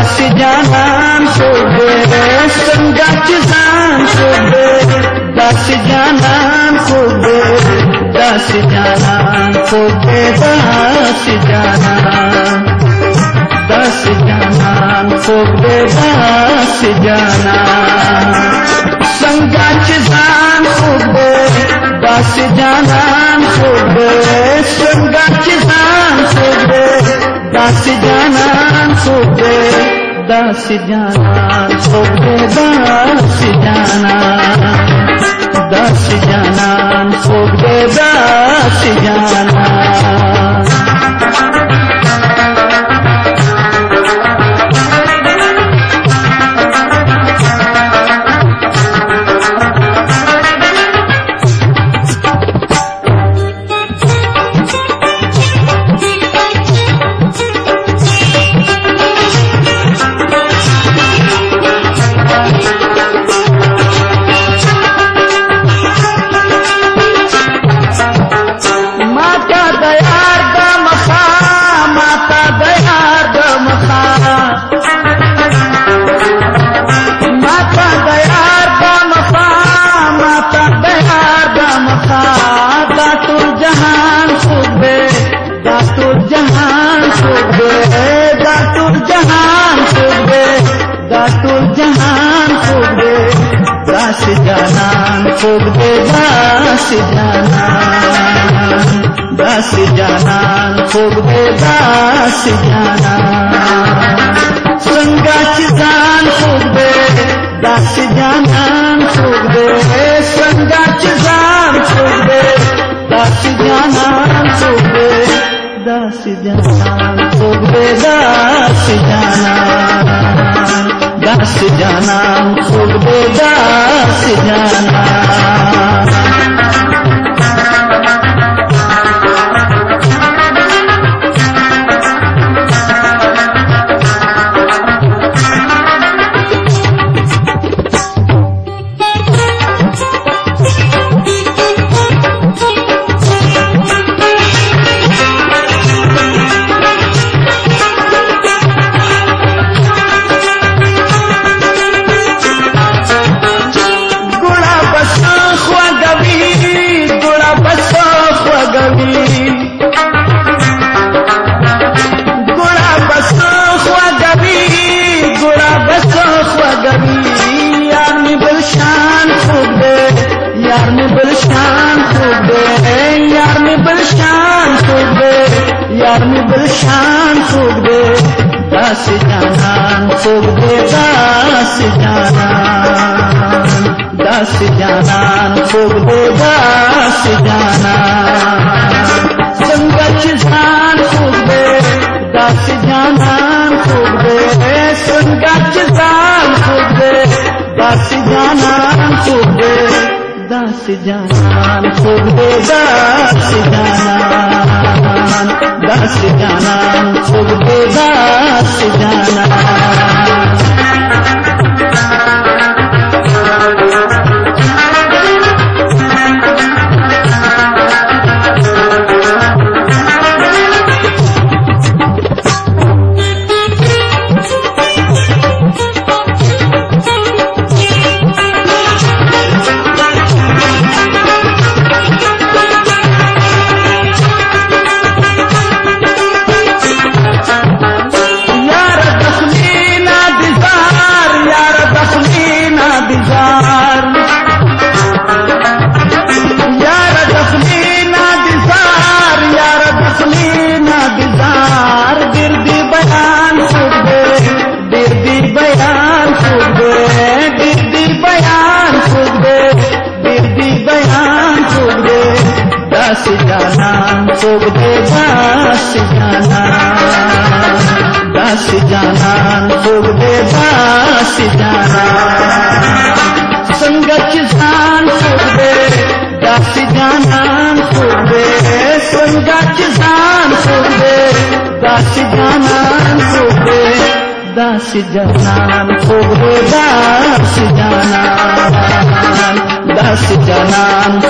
ॾस जाम सूबे सुबे दाम सूबे दस जाम सूबे बस जाम दस जाम सूबे बस जाम सुठ सां सूबे तस जाम सूबे सुबे तस जाम जाना सोखे दास जाना जाना सोखे दास जाना तूं जान सुबे दास जाम सुे दास जान दास जाम सुबे दास जाम सुबे जाना उड़ जाना गर्मी बिलशान सूख दे दास जानान सूख दे दास जानान दास जानान सूख दे दस जानान संगत जान सूख दे दास जानान सूख दे संगत जान सूख दे दास जानान सूख दे दास जानान सूख दे दास जानान असां जा नंबे दस जाना सोग दे दास जाना दास जाना सोग जान सोग दे दास जाना सोग जान सोग दे दास जाना सोग जाना सोग दे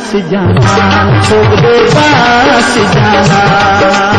पास जाना छोड़ दे पास जाना